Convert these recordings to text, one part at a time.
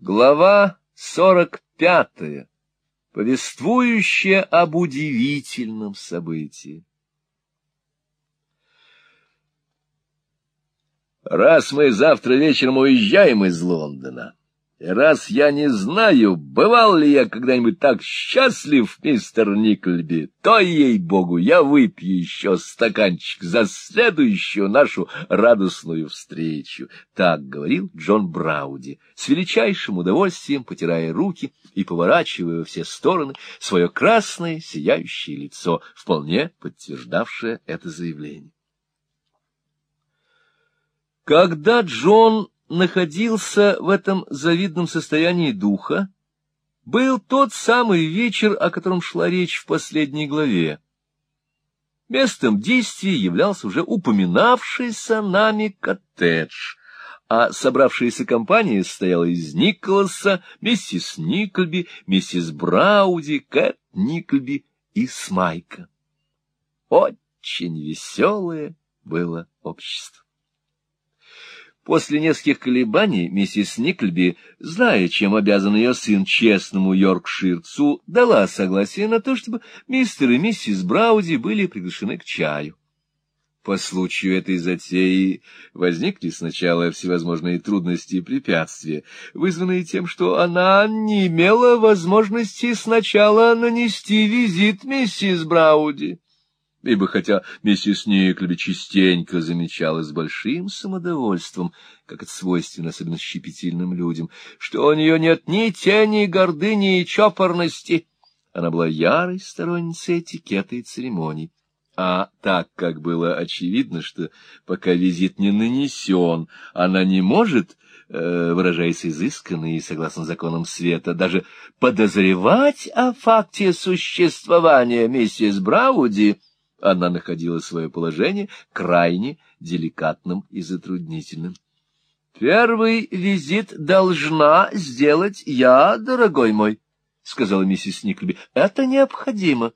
Глава сорок пятая, повествующая об удивительном событии. Раз мы завтра вечером уезжаем из Лондона, раз я не знаю, бывал ли я когда-нибудь так счастлив, мистер Никльби, то, ей-богу, я выпью еще стаканчик за следующую нашу радостную встречу. Так говорил Джон Брауди, с величайшим удовольствием потирая руки и поворачивая во все стороны свое красное сияющее лицо, вполне подтверждавшее это заявление. Когда Джон находился в этом завидном состоянии духа, был тот самый вечер, о котором шла речь в последней главе. Местом действия являлся уже упоминавшийся нами коттедж, а собравшаяся компания состояла из Николаса, миссис Никльби, миссис Брауди, Кэт Никльби и Смайка. Очень веселое было общество. После нескольких колебаний миссис Никльби, зная, чем обязан ее сын честному йоркширцу, дала согласие на то, чтобы мистер и миссис Брауди были приглашены к чаю. По случаю этой затеи возникли сначала всевозможные трудности и препятствия, вызванные тем, что она не имела возможности сначала нанести визит миссис Брауди ибо хотя миссис Никлеби частенько замечала с большим самодовольством, как это свойственно особенно щепетильным людям, что у нее нет ни тени гордыни и чопорности, она была ярой сторонницей этикета и церемоний. А так как было очевидно, что пока визит не нанесен, она не может, э, выражаясь изысканно и согласно законам света, даже подозревать о факте существования миссис Брауди, она находила свое положение крайне деликатным и затруднительным. — Первый визит должна сделать я, дорогой мой, — сказала миссис Никлеби. — Это необходимо.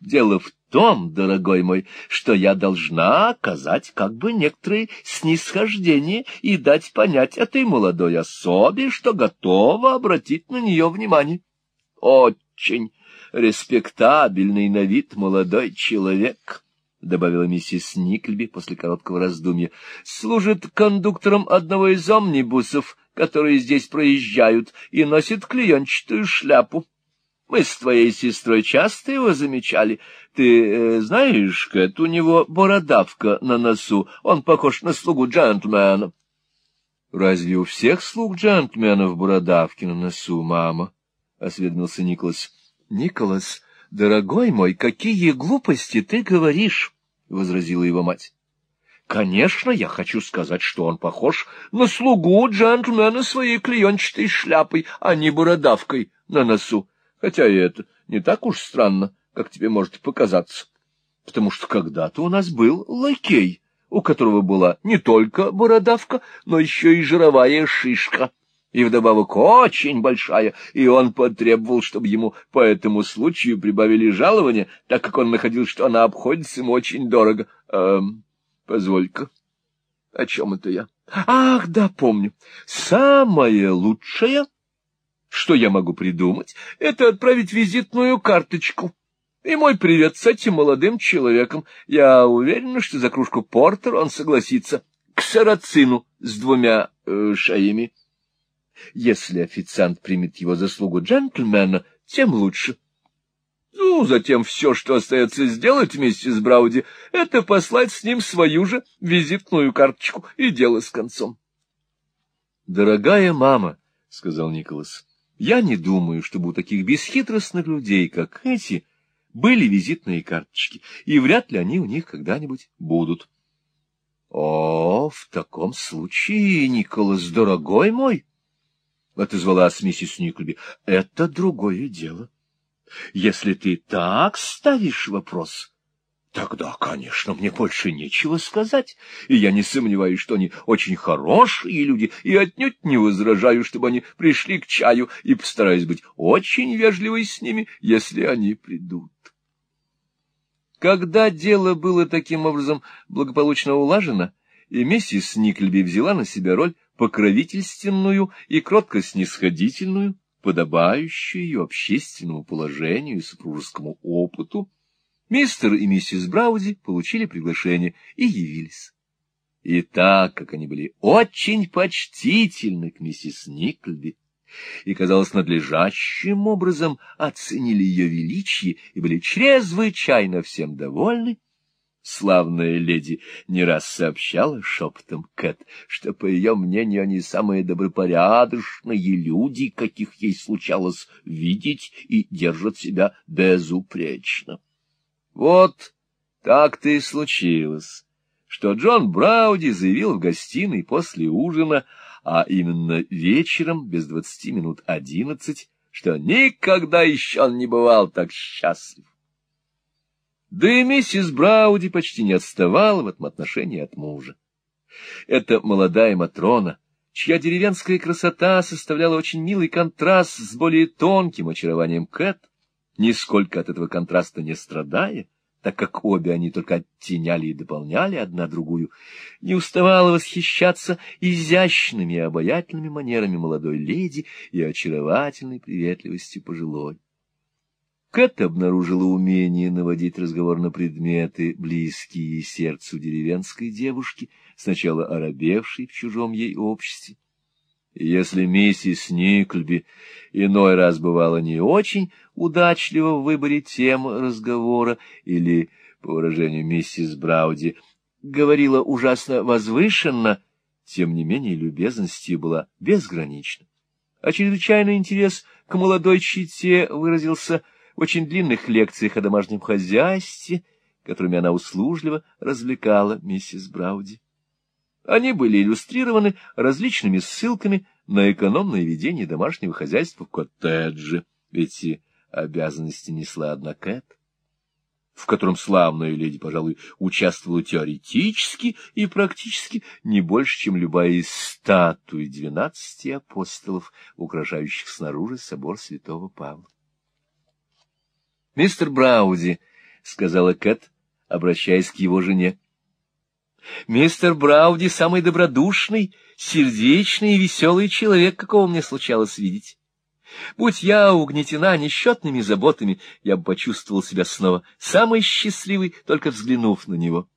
Дело в том, дорогой мой, что я должна оказать как бы некоторые снисхождение и дать понять этой молодой особе, что готова обратить на нее внимание. Очень респектабельный на вид молодой человек, — добавила миссис Никльби после короткого раздумья, — служит кондуктором одного из омнибусов, которые здесь проезжают, и носит клеенчатую шляпу. Мы с твоей сестрой часто его замечали. Ты э, знаешь, Кэт, у него бородавка на носу, он похож на слугу джентльмена. — Разве у всех слуг джентльменов бородавки на носу, мама? — осведомился Николас. — Николас, дорогой мой, какие глупости ты говоришь, — возразила его мать. — Конечно, я хочу сказать, что он похож на слугу джентльмена своей клеенчатой шляпой, а не бородавкой на носу, хотя и это не так уж странно, как тебе может показаться, потому что когда-то у нас был лакей, у которого была не только бородавка, но еще и жировая шишка и вдобавок очень большая, и он потребовал, чтобы ему по этому случаю прибавили жалование, так как он находил, что она обходится ему очень дорого. Эм, позволь-ка, о чем это я? Ах, да, помню. Самое лучшее, что я могу придумать, это отправить визитную карточку. И мой привет с этим молодым человеком. Я уверена, что за кружку портер он согласится. К сарацину с двумя э, шаями. Если официант примет его заслугу джентльмена, тем лучше. Ну, затем все, что остается сделать вместе с Брауди, это послать с ним свою же визитную карточку, и дело с концом. — Дорогая мама, — сказал Николас, — я не думаю, чтобы у таких бесхитростных людей, как эти, были визитные карточки, и вряд ли они у них когда-нибудь будут. — О, в таком случае, Николас, дорогой мой, —— отозвалась миссис Никлеби, — это другое дело. Если ты так ставишь вопрос, тогда, конечно, мне больше нечего сказать, и я не сомневаюсь, что они очень хорошие люди, и отнюдь не возражаю, чтобы они пришли к чаю, и постараюсь быть очень вежливой с ними, если они придут. Когда дело было таким образом благополучно улажено, и миссис Никльби взяла на себя роль покровительственную и кротко-снисходительную, подобающую ее общественному положению и супружескому опыту, мистер и миссис Брауди получили приглашение и явились. И так как они были очень почтительны к миссис Никльби, и, казалось, надлежащим образом оценили ее величие и были чрезвычайно всем довольны, славная леди не раз сообщала шепотом Кэт, что, по ее мнению, они самые добропорядочные люди, каких ей случалось видеть, и держат себя безупречно. Вот так-то и случилось, что Джон Брауди заявил в гостиной после ужина, а именно вечером, без двадцати минут одиннадцать, что никогда еще он не бывал так счастлив. Да и миссис Брауди почти не отставала в этом отношении от мужа. Это молодая Матрона, чья деревенская красота составляла очень милый контраст с более тонким очарованием Кэт, нисколько от этого контраста не страдая, так как обе они только оттеняли и дополняли одна другую, не уставала восхищаться изящными и обаятельными манерами молодой леди и очаровательной приветливостью пожилой. Кэт обнаружила умение наводить разговор на предметы, близкие сердцу деревенской девушки, сначала оробевшей в чужом ей обществе, если миссис Никльби иной раз бывала не очень удачлива в выборе тем разговора или, по выражению миссис Брауди, говорила ужасно возвышенно, тем не менее любезность ее была безгранична. А чрезвычайный интерес к молодой чите выразился очень длинных лекциях о домашнем хозяйстве, которыми она услужливо развлекала миссис Брауди. Они были иллюстрированы различными ссылками на экономное ведение домашнего хозяйства в коттедже. Эти обязанности несла одна Кэт, в котором славная леди, пожалуй, участвовала теоретически и практически не больше, чем любая из статуй двенадцати апостолов, украшающих снаружи собор святого Павла. — Мистер Брауди, — сказала Кэт, обращаясь к его жене, — Мистер Брауди — самый добродушный, сердечный и веселый человек, какого мне случалось видеть. Будь я угнетена несчетными заботами, я бы почувствовал себя снова самый счастливый, только взглянув на него.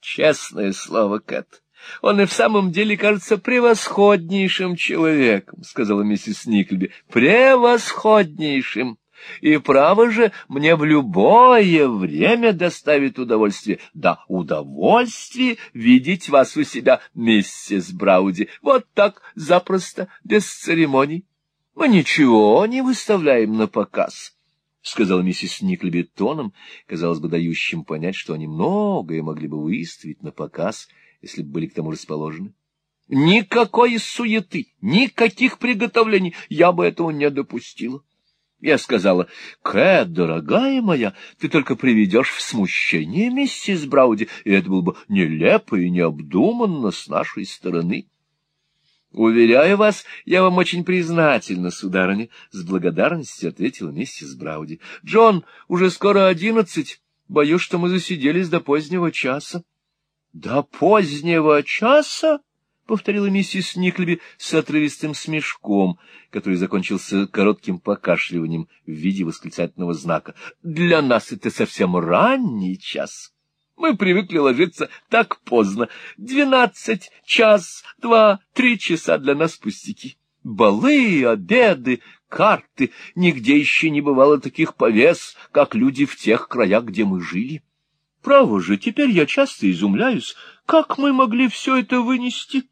Честное слово, Кэт, он и в самом деле кажется превосходнейшим человеком, — сказала миссис Никльби. — Превосходнейшим! И право же мне в любое время доставит удовольствие, да удовольствие видеть вас у себя, миссис Брауди, вот так запросто, без церемоний. Мы ничего не выставляем на показ. — сказала миссис Никлеби тоном, казалось бы, дающим понять, что они многое могли бы выставить на показ, если бы были к тому расположены. — Никакой суеты, никаких приготовлений, я бы этого не допустила. Я сказала, Кэт, дорогая моя, ты только приведешь в смущение миссис Брауди, и это было бы нелепо и необдуманно с нашей стороны. Уверяю вас, я вам очень признательна, сударыня, — с благодарностью ответила миссис Брауди. Джон, уже скоро одиннадцать. Боюсь, что мы засиделись до позднего часа. — До позднего часа? — повторила миссис Никлеби с отрывистым смешком, который закончился коротким покашливанием в виде восклицательного знака. — Для нас это совсем ранний час. Мы привыкли ложиться так поздно. Двенадцать, час, два, три часа для нас пустяки. Балы, обеды, карты. Нигде еще не бывало таких повес, как люди в тех краях, где мы жили. Право же, теперь я часто изумляюсь, как мы могли все это вынести.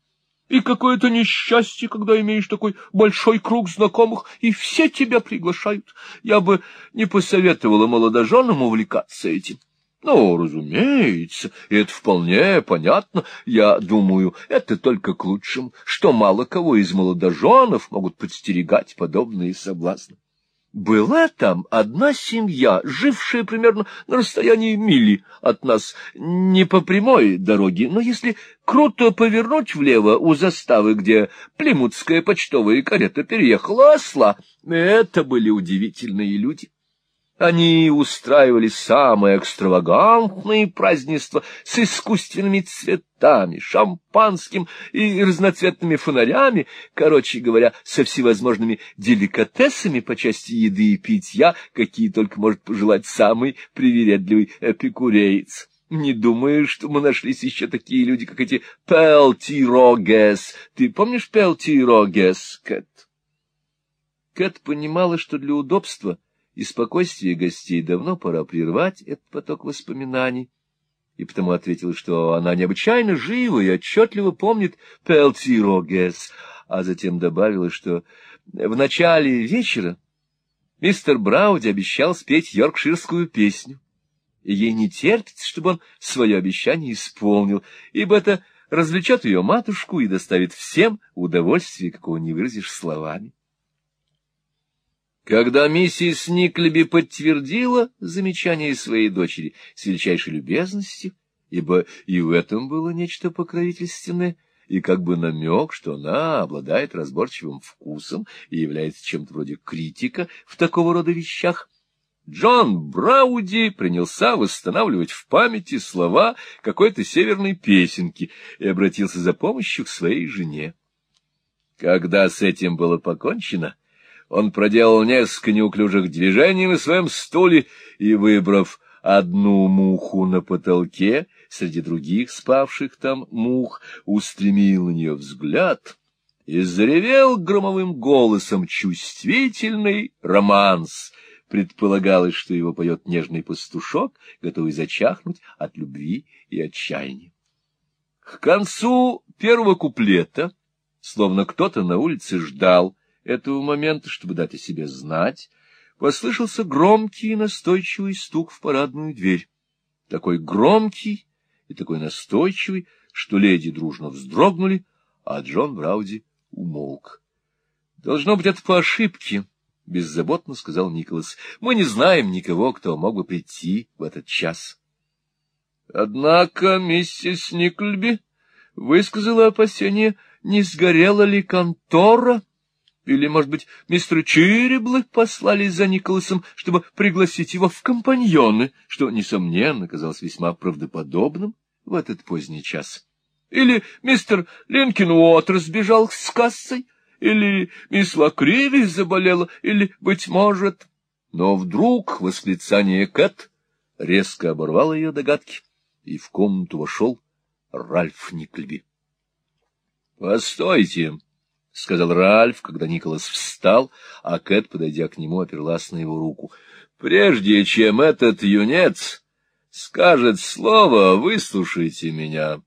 И какое-то несчастье, когда имеешь такой большой круг знакомых, и все тебя приглашают. Я бы не посоветовала молодоженам увлекаться этим. Ну, разумеется, и это вполне понятно. Я думаю, это только к лучшему, что мало кого из молодоженов могут подстерегать подобные соблазны. Была там одна семья, жившая примерно на расстоянии мили от нас, не по прямой дороге, но если круто повернуть влево у заставы, где плимутская почтовая карета переехала осла, это были удивительные люди. Они устраивали самые экстравагантные празднества с искусственными цветами, шампанским и разноцветными фонарями, короче говоря, со всевозможными деликатесами по части еды и питья, какие только может пожелать самый привередливый эпикуреец. Не думаю, что мы нашлись еще такие люди, как эти Пелтирогес. Ты помнишь Пелтирогес, Кэт? Кэт понимала, что для удобства — и спокойствие гостей давно пора прервать этот поток воспоминаний, и потому ответила, что она необычайно жива и отчетливо помнит Пелтирогес, а затем добавила, что в начале вечера мистер Брауди обещал спеть йоркширскую песню, и ей не терпится, чтобы он свое обещание исполнил, ибо это развлечет ее матушку и доставит всем удовольствие, какого не выразишь словами. Когда миссис Никлеби подтвердила замечание своей дочери с величайшей любезностью, ибо и в этом было нечто покровительственное, и как бы намек, что она обладает разборчивым вкусом и является чем-то вроде критика в такого рода вещах, Джон Брауди принялся восстанавливать в памяти слова какой-то северной песенки и обратился за помощью к своей жене. Когда с этим было покончено, он проделал несколько неуклюжих движений на своем стуле и, выбрав одну муху на потолке среди других спавших там мух, устремил на нее взгляд и заревел громовым голосом чувствительный романс. Предполагалось, что его поет нежный пастушок, готовый зачахнуть от любви и отчаяния. К концу первого куплета, словно кто-то на улице ждал, этого момента, чтобы дать о себе знать, послышался громкий и настойчивый стук в парадную дверь. Такой громкий и такой настойчивый, что леди дружно вздрогнули, а Джон Брауди умолк. — Должно быть, это по ошибке, — беззаботно сказал Николас. — Мы не знаем никого, кто мог бы прийти в этот час. — Однако миссис Никльби высказала опасение, не сгорела ли контора? — или, может быть, мистер Чириблы послали за Николасом, чтобы пригласить его в компаньоны, что, несомненно, казалось весьма правдоподобным в этот поздний час. Или мистер Линкинуотер сбежал с кассой, или мисс Лакриви заболела, или, быть может... Но вдруг восклицание Кэт резко оборвало ее догадки, и в комнату вошел Ральф Никльби. — Постойте! — сказал Ральф, когда Николас встал, а Кэт, подойдя к нему, оперлась на его руку. — Прежде чем этот юнец скажет слово, выслушайте меня.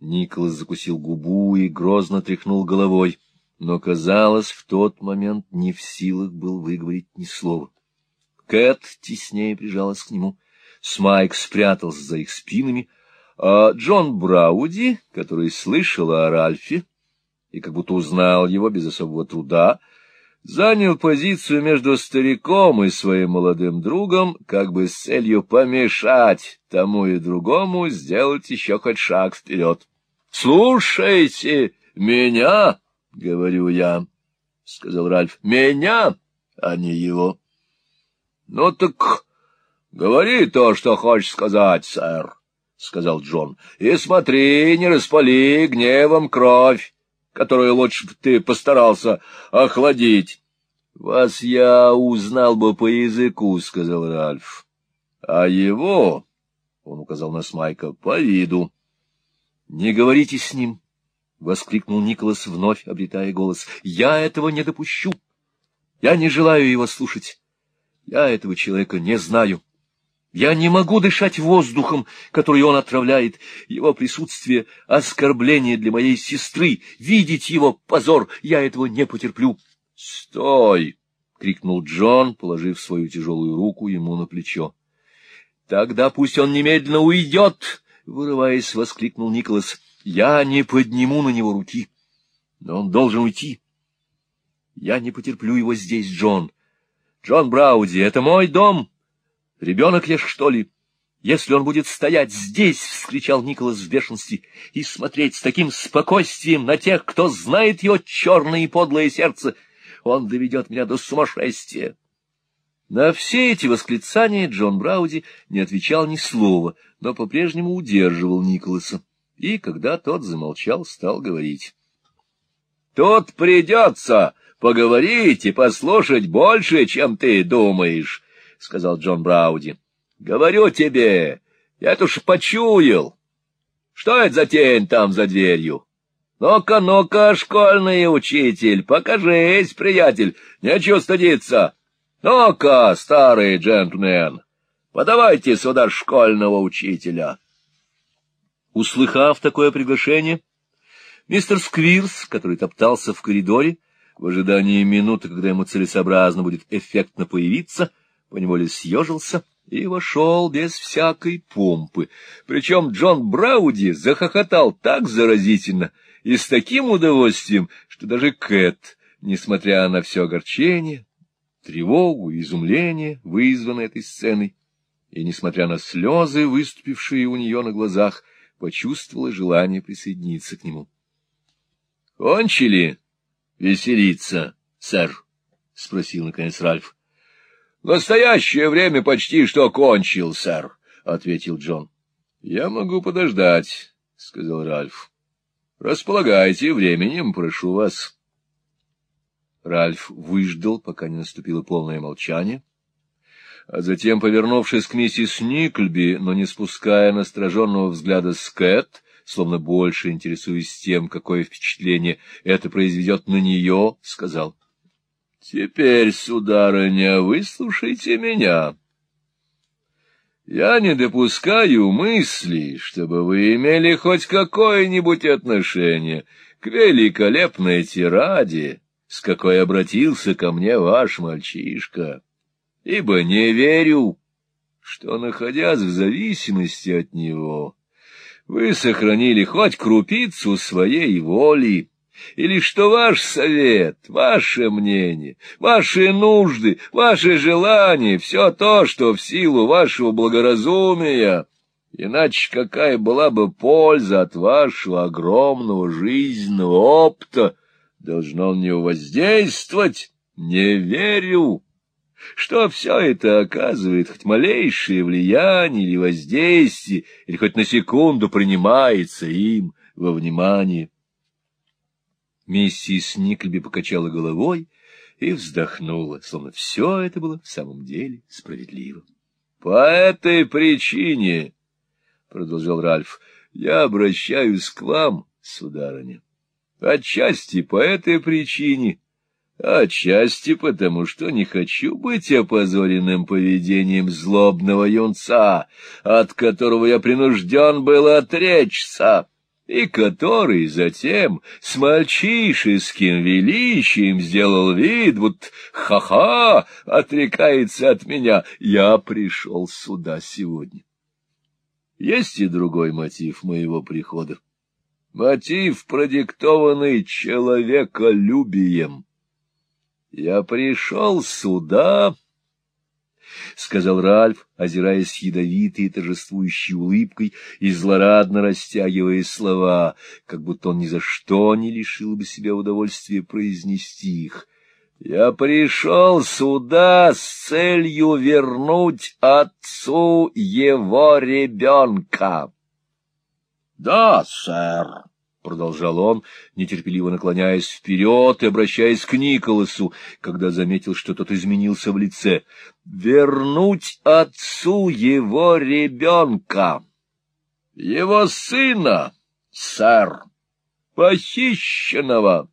Николас закусил губу и грозно тряхнул головой, но, казалось, в тот момент не в силах был выговорить ни слова. Кэт теснее прижалась к нему. Смайк спрятался за их спинами, а Джон Брауди, который слышал о Ральфе, и как будто узнал его без особого труда, занял позицию между стариком и своим молодым другом, как бы с целью помешать тому и другому сделать еще хоть шаг вперед. — Слушайте меня, — говорю я, — сказал Ральф, — меня, а не его. — Ну так говори то, что хочешь сказать, сэр, — сказал Джон, — и смотри, не распали гневом кровь которую лучше бы ты постарался охладить. — Вас я узнал бы по языку, — сказал Ральф. — А его, — он указал на Смайка, — по виду. — Не говорите с ним, — воскликнул Николас, вновь обретая голос. — Я этого не допущу. Я не желаю его слушать. Я этого человека не знаю. Я не могу дышать воздухом, который он отравляет. Его присутствие — оскорбление для моей сестры. Видеть его — позор. Я этого не потерплю. — Стой! — крикнул Джон, положив свою тяжелую руку ему на плечо. — Тогда пусть он немедленно уйдет! — вырываясь, воскликнул Николас. — Я не подниму на него руки. Но он должен уйти. Я не потерплю его здесь, Джон. Джон Брауди, это мой дом. — Ребенок я, что ли? Если он будет стоять здесь, — вскричал Николас в бешенстве, — и смотреть с таким спокойствием на тех, кто знает его черное и подлое сердце, он доведет меня до сумасшествия. На все эти восклицания Джон Брауди не отвечал ни слова, но по-прежнему удерживал Николаса, и, когда тот замолчал, стал говорить. — Тут придется поговорить и послушать больше, чем ты думаешь, — сказал Джон Брауди. — Говорю тебе, я это уж почуял. Что это за тень там за дверью? Ну-ка, ну-ка, школьный учитель, покажись, приятель, нечего стыдиться. Ну-ка, старый джентльмен, подавайте сюда школьного учителя. Услыхав такое приглашение, мистер Сквирс, который топтался в коридоре, в ожидании минуты, когда ему целесообразно будет эффектно появиться, поневоле съежился — и вошел без всякой помпы. Причем Джон Брауди захохотал так заразительно и с таким удовольствием, что даже Кэт, несмотря на все огорчение, тревогу и изумление, вызванное этой сценой, и, несмотря на слезы, выступившие у нее на глазах, почувствовала желание присоединиться к нему. — Кончили веселиться, сэр? — спросил, наконец, Ральф. Настоящее время почти что кончил, сэр, — ответил Джон. — Я могу подождать, — сказал Ральф. — Располагайте временем, прошу вас. Ральф выждал, пока не наступило полное молчание, а затем, повернувшись к миссис Никльби, но не спуская настороженного взгляда с словно больше интересуясь тем, какое впечатление это произведет на нее, сказал — Теперь, сударыня, выслушайте меня. Я не допускаю мысли, чтобы вы имели хоть какое-нибудь отношение к великолепной тираде, с какой обратился ко мне ваш мальчишка, ибо не верю, что, находясь в зависимости от него, вы сохранили хоть крупицу своей воли, или что ваш совет, ваше мнение, ваши нужды, ваши желания — все то, что в силу вашего благоразумия, иначе какая была бы польза от вашего огромного жизненного опыта, должно на него воздействовать? Не верю что все это оказывает хоть малейшее влияние или воздействие, или хоть на секунду принимается им во внимание. Миссис Никльби покачала головой и вздохнула, словно все это было в самом деле справедливо. — По этой причине, — продолжал Ральф, — я обращаюсь к вам, сударыня. Отчасти по этой причине, отчасти потому, что не хочу быть опозоренным поведением злобного юнца, от которого я принужден был отречься и который затем с мальчишеским величием сделал вид, вот ха-ха, отрекается от меня, я пришел сюда сегодня. Есть и другой мотив моего прихода. Мотив, продиктованный человеколюбием. Я пришел сюда — сказал Ральф, озираясь ядовитой и торжествующей улыбкой и злорадно растягивая слова, как будто он ни за что не лишил бы себя удовольствия произнести их. «Я пришел сюда с целью вернуть отцу его ребенка». «Да, сэр», продолжал он, нетерпеливо наклоняясь вперед и обращаясь к Николасу, когда заметил, что тот изменился в лице. «Вернуть отцу его ребенка, его сына, сэр, похищенного»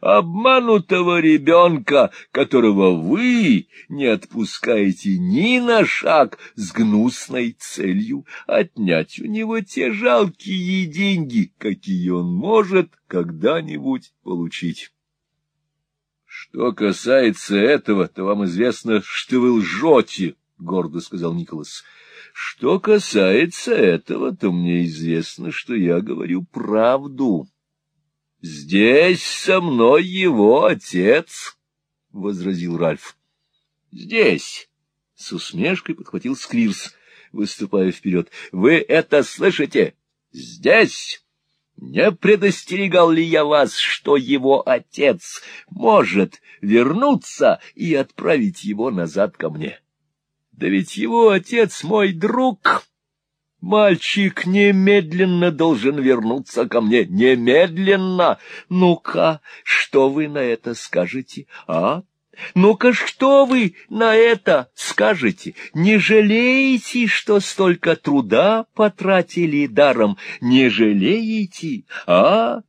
обманутого ребенка, которого вы не отпускаете ни на шаг с гнусной целью отнять у него те жалкие деньги, какие он может когда-нибудь получить. Что касается этого, то вам известно, что вы лжете, — гордо сказал Николас. Что касается этого, то мне известно, что я говорю правду. — Здесь со мной его отец, — возразил Ральф. — Здесь, — с усмешкой подхватил Сквирс, выступая вперед. — Вы это слышите? Здесь! Не предостерегал ли я вас, что его отец может вернуться и отправить его назад ко мне? Да ведь его отец мой друг. Мальчик немедленно должен вернуться ко мне. Немедленно! Ну-ка, что вы на это скажете, а? Ну-ка, что вы на это скажете? Не жалеете, что столько труда потратили даром? Не жалеете, а?